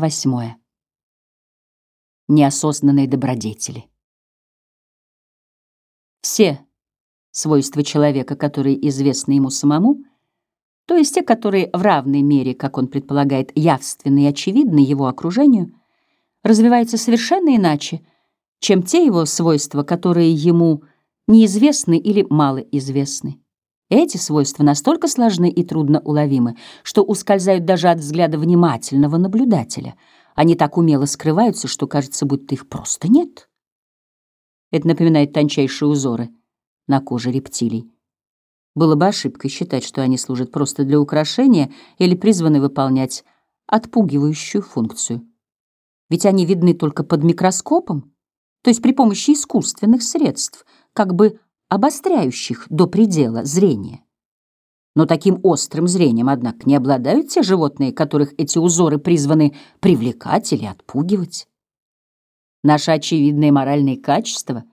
Восьмое. Неосознанные добродетели. Все свойства человека, которые известны ему самому, то есть те, которые в равной мере, как он предполагает, явственны и очевидны его окружению, развиваются совершенно иначе, чем те его свойства, которые ему неизвестны или малоизвестны. Эти свойства настолько сложны и трудно уловимы, что ускользают даже от взгляда внимательного наблюдателя. Они так умело скрываются, что кажется, будто их просто нет. Это напоминает тончайшие узоры на коже рептилий. Было бы ошибкой считать, что они служат просто для украшения или призваны выполнять отпугивающую функцию. Ведь они видны только под микроскопом, то есть при помощи искусственных средств, как бы обостряющих до предела зрение. Но таким острым зрением, однако, не обладают те животные, которых эти узоры призваны привлекать или отпугивать. Наши очевидные моральные качества,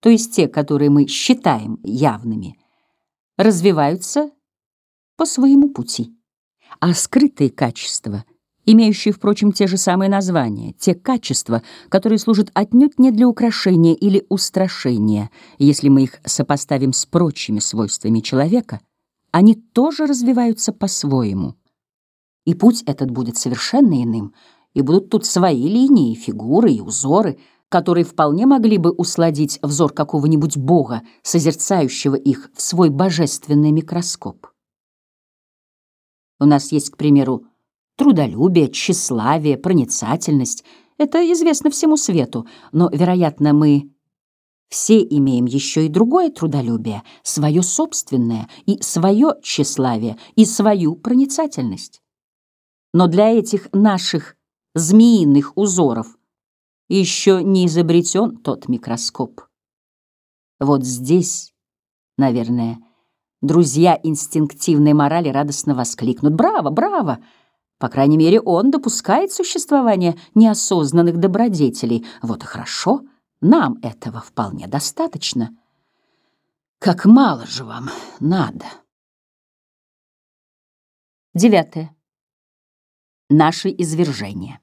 то есть те, которые мы считаем явными, развиваются по своему пути, а скрытые качества — имеющие, впрочем, те же самые названия, те качества, которые служат отнюдь не для украшения или устрашения, если мы их сопоставим с прочими свойствами человека, они тоже развиваются по-своему. И путь этот будет совершенно иным, и будут тут свои линии, фигуры и узоры, которые вполне могли бы усладить взор какого-нибудь бога, созерцающего их в свой божественный микроскоп. У нас есть, к примеру, Трудолюбие, тщеславие, проницательность — это известно всему свету, но, вероятно, мы все имеем еще и другое трудолюбие, свое собственное, и свое тщеславие, и свою проницательность. Но для этих наших змеиных узоров еще не изобретен тот микроскоп. Вот здесь, наверное, друзья инстинктивной морали радостно воскликнут «Браво, браво!» По крайней мере, он допускает существование неосознанных добродетелей. Вот и хорошо, нам этого вполне достаточно. Как мало же вам надо. Девятое. Наши извержения.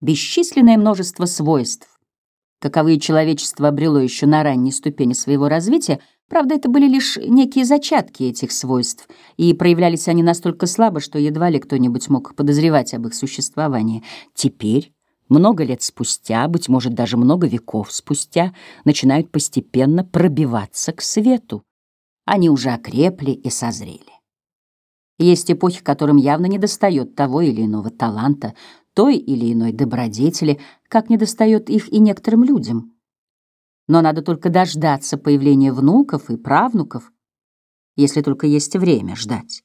Бесчисленное множество свойств, каковые человечество обрело еще на ранней ступени своего развития, Правда, это были лишь некие зачатки этих свойств, и проявлялись они настолько слабо, что едва ли кто-нибудь мог подозревать об их существовании. Теперь, много лет спустя, быть может, даже много веков спустя, начинают постепенно пробиваться к свету. Они уже окрепли и созрели. Есть эпохи, которым явно недостает того или иного таланта, той или иной добродетели, как недостает их и некоторым людям — но надо только дождаться появления внуков и правнуков, если только есть время ждать.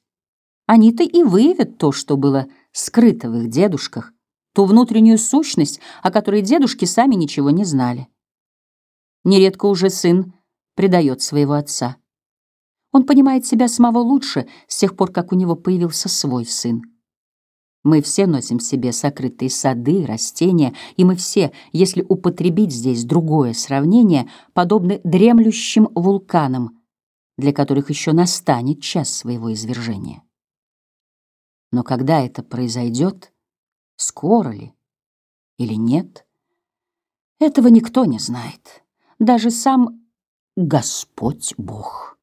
Они-то и выявят то, что было скрыто в их дедушках, ту внутреннюю сущность, о которой дедушки сами ничего не знали. Нередко уже сын предает своего отца. Он понимает себя самого лучше с тех пор, как у него появился свой сын. Мы все носим в себе сокрытые сады, растения, и мы все, если употребить здесь другое сравнение, подобны дремлющим вулканам, для которых еще настанет час своего извержения. Но когда это произойдет, скоро ли или нет, этого никто не знает, даже сам Господь Бог.